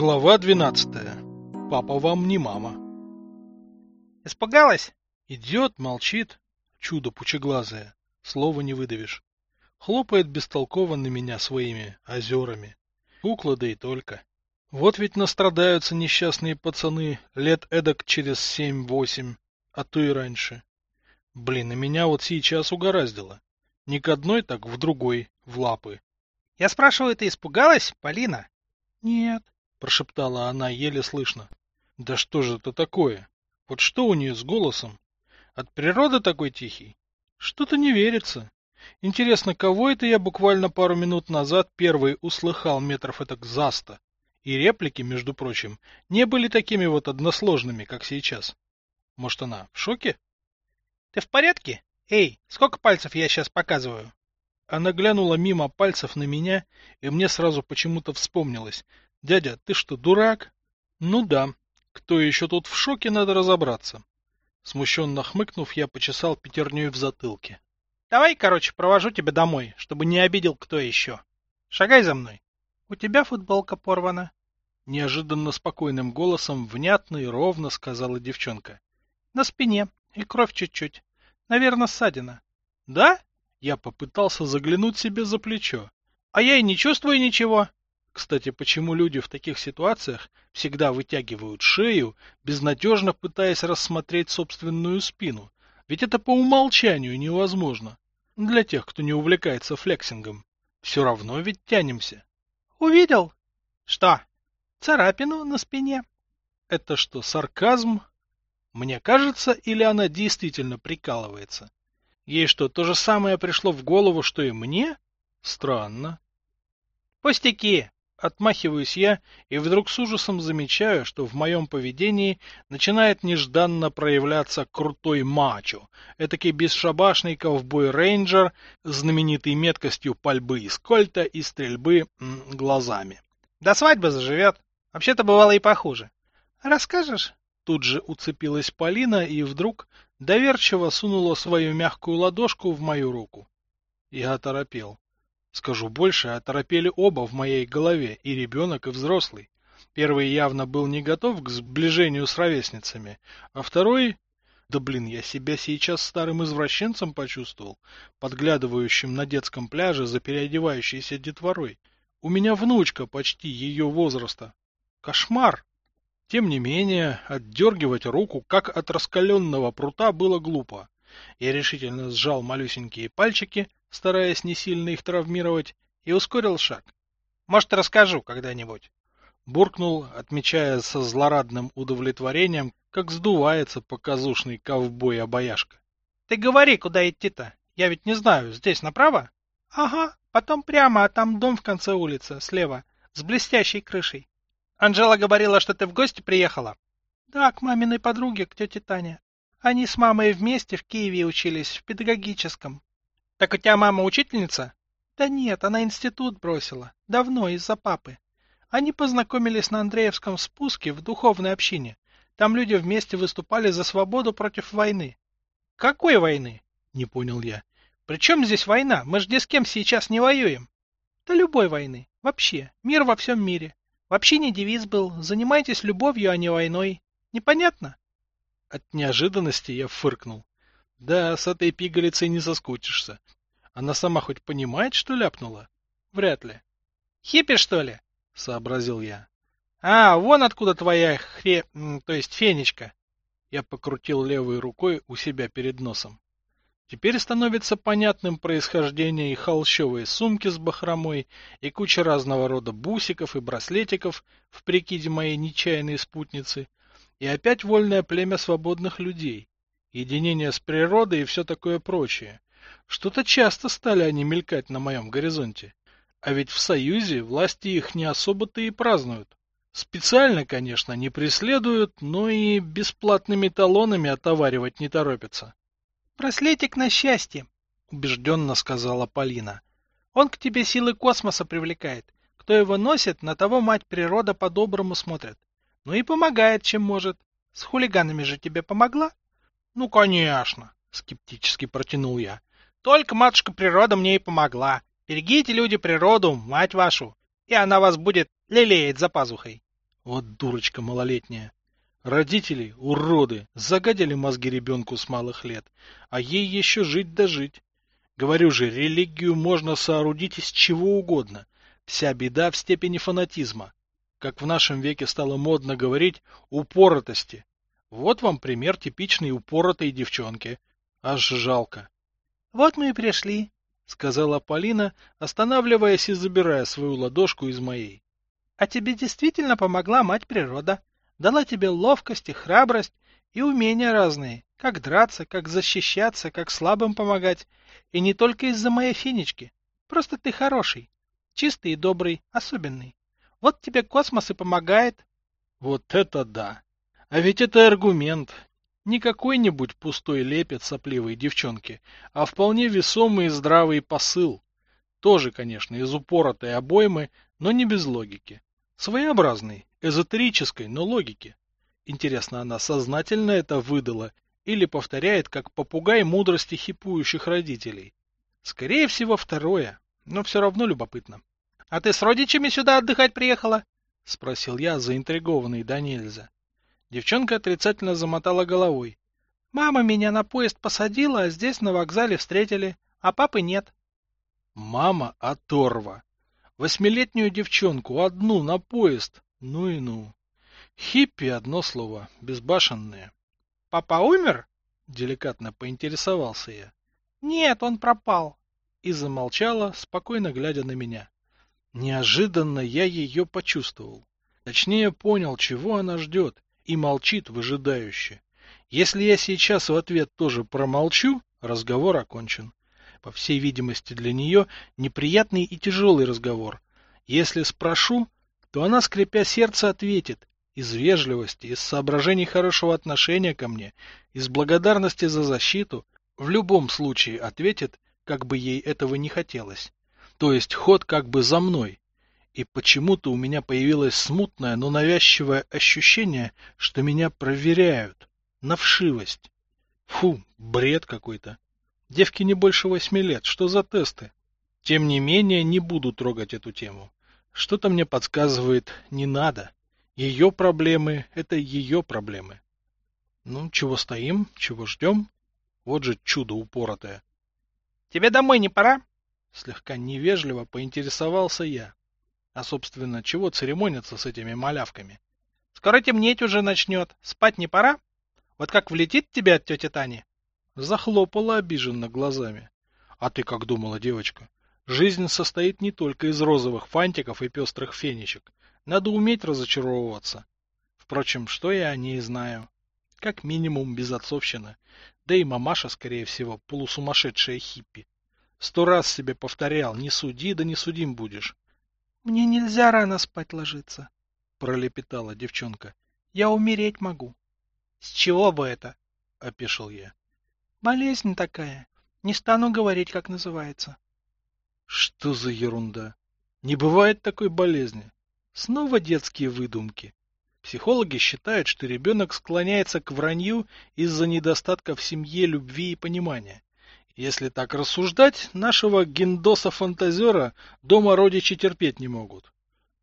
Глава 12. Папа вам не мама. Испугалась? Идет, молчит. Чудо пучеглазое. Слова не выдавишь. Хлопает бестолково на меня своими озерами. Кукла да и только. Вот ведь настрадаются несчастные пацаны лет эдак через семь-восемь, а то и раньше. Блин, и меня вот сейчас угораздило. Не к одной, так в другой, в лапы. Я спрашиваю, ты испугалась, Полина? Нет, прошептала она еле слышно. Да что же это такое? Вот что у нее с голосом? От природы такой тихий? Что-то не верится. Интересно, кого это я буквально пару минут назад первый услыхал метров этак за сто? И реплики, между прочим, не были такими вот односложными, как сейчас. Может, она в шоке? Ты в порядке? Эй, сколько пальцев я сейчас показываю? Она глянула мимо пальцев на меня, и мне сразу почему-то вспомнилось. Дядя, ты что, дурак? Ну да. Кто еще тут в шоке, надо разобраться. Смущенно хмыкнув, я почесал пятерней в затылке. Давай, короче, провожу тебя домой, чтобы не обидел кто еще. Шагай за мной. У тебя футболка порвана. Неожиданно спокойным голосом, внятно и ровно сказала девчонка. На спине, и кровь чуть-чуть. Наверное, ссадина. Да? Я попытался заглянуть себе за плечо. А я и не чувствую ничего. Кстати, почему люди в таких ситуациях всегда вытягивают шею, безнадежно пытаясь рассмотреть собственную спину? Ведь это по умолчанию невозможно. Для тех, кто не увлекается флексингом. Все равно ведь тянемся. Увидел? Что? Царапину на спине. Это что, сарказм? Мне кажется, или она действительно прикалывается? Ей что, то же самое пришло в голову, что и мне? Странно. Пустяки! Отмахиваюсь я и вдруг с ужасом замечаю, что в моем поведении начинает нежданно проявляться крутой мачо, этакий бесшабашный ковбой-рейнджер, знаменитый меткостью пальбы из кольта и стрельбы м, глазами. До свадьбы заживет. Вообще-то бывало и похуже. Расскажешь? Тут же уцепилась Полина и вдруг доверчиво сунула свою мягкую ладошку в мою руку. Я оторопел. Скажу больше, оторопели оба в моей голове, и ребенок, и взрослый. Первый явно был не готов к сближению с ровесницами, а второй... Да блин, я себя сейчас старым извращенцем почувствовал, подглядывающим на детском пляже за переодевающейся детворой. У меня внучка почти ее возраста. Кошмар! Тем не менее, отдергивать руку, как от раскаленного прута, было глупо. Я решительно сжал малюсенькие пальчики, стараясь не сильно их травмировать, и ускорил шаг. Может, расскажу когда-нибудь. Буркнул, отмечая со злорадным удовлетворением, как сдувается показушный ковбой-обаяшка. Ты говори, куда идти-то? Я ведь не знаю, здесь направо? Ага, потом прямо, а там дом в конце улицы, слева, с блестящей крышей. Анжела говорила, что ты в гости приехала? Да, к маминой подруге, к тете Тане. Они с мамой вместе в Киеве учились, в педагогическом. Так у тебя мама учительница? Да нет, она институт бросила. Давно, из-за папы. Они познакомились на Андреевском спуске в духовной общине. Там люди вместе выступали за свободу против войны. Какой войны? Не понял я. При чем здесь война? Мы же ни с кем сейчас не воюем. Да любой войны. Вообще. Мир во всем мире. Вообще не девиз был «Занимайтесь любовью, а не войной». Непонятно? От неожиданности я фыркнул. Да, с этой пигалицей не соскучишься. Она сама хоть понимает, что ляпнула? Вряд ли. Хиппи, что ли? Сообразил я. А, вон откуда твоя хре... то есть фенечка. Я покрутил левой рукой у себя перед носом. Теперь становится понятным происхождение и холщовой сумки с бахромой, и куча разного рода бусиков и браслетиков в прикиде моей нечаянной спутницы, и опять вольное племя свободных людей, единение с природой и все такое прочее. Что-то часто стали они мелькать на моем горизонте. А ведь в Союзе власти их не особо-то и празднуют. Специально, конечно, не преследуют, но и бесплатными талонами отоваривать не торопятся. «Браслетик на счастье», — убежденно сказала Полина. «Он к тебе силы космоса привлекает. Кто его носит, на того мать природа по-доброму смотрит. Ну и помогает, чем может. С хулиганами же тебе помогла?» «Ну, конечно», — скептически протянул я. «Только матушка природа мне и помогла. Берегите, люди, природу, мать вашу, и она вас будет лелеять за пазухой». Вот дурочка малолетняя. Родители, уроды, загадили мозги ребенку с малых лет, а ей еще жить да жить. Говорю же, религию можно соорудить из чего угодно. Вся беда в степени фанатизма. Как в нашем веке стало модно говорить, упоротости. Вот вам пример типичной упоротой девчонки. Аж жалко. — Вот мы и пришли, — сказала Полина, останавливаясь и забирая свою ладошку из моей. — А тебе действительно помогла мать природа. Дала тебе ловкость и храбрость и умения разные, как драться, как защищаться, как слабым помогать. И не только из-за моей финички. Просто ты хороший. Чистый и добрый, особенный. Вот тебе космос и помогает. Вот это да! А ведь это аргумент. Не какой-нибудь пустой лепет сопливой девчонки, а вполне весомый и здравый посыл. Тоже, конечно, из упоротой обоймы, но не без логики. Своеобразный, эзотерической, но логики. Интересно, она сознательно это выдала или повторяет, как попугай мудрости хипующих родителей? Скорее всего, второе, но все равно любопытно. — А ты с родичами сюда отдыхать приехала? — спросил я, заинтригованный до нельзя. Девчонка отрицательно замотала головой. — Мама меня на поезд посадила, а здесь на вокзале встретили, а папы нет. — Мама оторва. Восьмилетнюю девчонку одну на поезд. Ну и ну. Хиппи одно слово, безбашенные. — Папа умер? — деликатно поинтересовался я. — Нет, он пропал. И замолчала, спокойно глядя на меня. Неожиданно я ее почувствовал. Точнее понял, чего она ждет, и молчит выжидающе. Если я сейчас в ответ тоже промолчу, разговор окончен. По всей видимости, для нее неприятный и тяжелый разговор. Если спрошу, то она, скрипя сердце, ответит из вежливости, из соображений хорошего отношения ко мне, из благодарности за защиту, в любом случае ответит, как бы ей этого не хотелось. То есть ход как бы за мной. И почему-то у меня появилось смутное, но навязчивое ощущение, что меня проверяют. На вшивость. Фу, бред какой-то. Девки не больше восьми лет, что за тесты? Тем не менее, не буду трогать эту тему. Что-то мне подсказывает, не надо. Ее проблемы — это ее проблемы. Ну, чего стоим, чего ждем? Вот же чудо упоротое. — Тебе домой не пора? Слегка невежливо поинтересовался я. А, собственно, чего церемониться с этими малявками? Скоро темнеть уже начнет. Спать не пора? Вот как влетит тебе от тети Тани? Захлопала обиженно глазами. А ты как думала, девочка? Жизнь состоит не только из розовых фантиков и пестрых фенечек. Надо уметь разочаровываться. Впрочем, что я о ней знаю? Как минимум безотцовщина. Да и мамаша, скорее всего, полусумасшедшая хиппи. Сто раз себе повторял, не суди, да не судим будешь. — Мне нельзя рано спать ложиться, — пролепетала девчонка. — Я умереть могу. — С чего бы это? — опешил я. — Болезнь такая. Не стану говорить, как называется. — Что за ерунда? Не бывает такой болезни. Снова детские выдумки. Психологи считают, что ребенок склоняется к вранью из-за недостатка в семье любви и понимания. Если так рассуждать, нашего гиндоса-фантазера дома родичи терпеть не могут.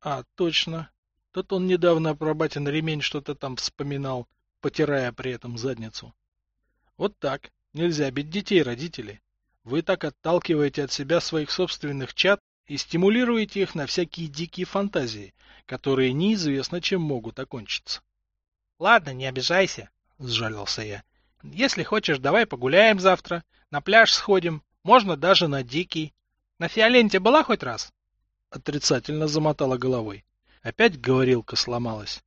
А, точно. Тот он недавно про батин ремень что-то там вспоминал, потирая при этом задницу. Вот так. Нельзя бить детей, родители. Вы так отталкиваете от себя своих собственных чад и стимулируете их на всякие дикие фантазии, которые неизвестно чем могут окончиться. — Ладно, не обижайся, — сжалился я. — Если хочешь, давай погуляем завтра. На пляж сходим, можно даже на дикий. На Фиоленте была хоть раз? Отрицательно замотала головой. Опять говорилка сломалась.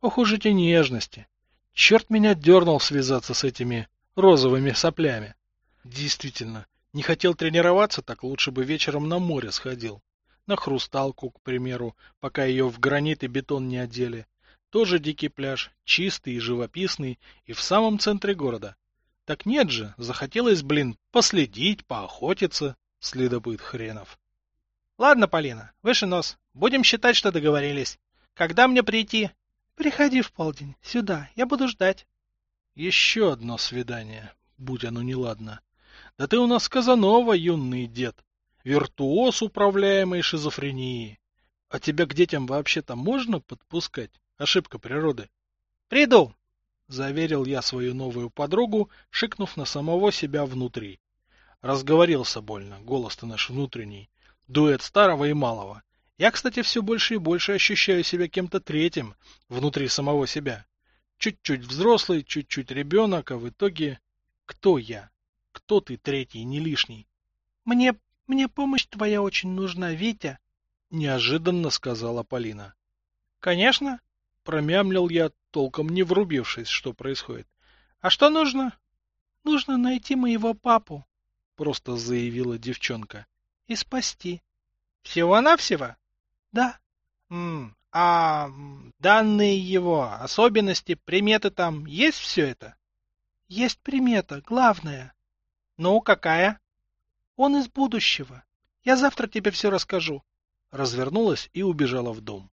Ох уж эти нежности. Черт меня дернул связаться с этими розовыми соплями. Действительно, не хотел тренироваться, так лучше бы вечером на море сходил. На хрусталку, к примеру, пока ее в гранит и бетон не одели. Тоже дикий пляж, чистый и живописный, и в самом центре города. Так нет же, захотелось, блин, последить, поохотиться, следопыт хренов. Ладно, Полина, выше нос. Будем считать, что договорились. Когда мне прийти? Приходи в полдень, сюда, я буду ждать. Еще одно свидание, будь оно неладно. Да ты у нас Казанова, юный дед. Виртуоз управляемой шизофрении. А тебя к детям вообще-то можно подпускать? Ошибка природы. Приду, заверил я свою новую подругу, шикнув на самого себя внутри. Разговорился больно, голос-то наш внутренний. Дуэт старого и малого. Я, кстати, все больше и больше ощущаю себя кем-то третьим внутри самого себя. Чуть-чуть взрослый, чуть-чуть ребенок, а в итоге... Кто я? Кто ты третий, не лишний? Мне... мне помощь твоя очень нужна, Витя. Неожиданно сказала Полина. Конечно. Промямлил я, толком не врубившись, что происходит. А что нужно? Нужно найти моего папу. Просто заявила девчонка. И спасти. Всего-навсего? Да. М а данные его, особенности, приметы там, есть все это? Есть примета, главная. Ну, какая? Он из будущего. Я завтра тебе все расскажу. Развернулась и убежала в дом.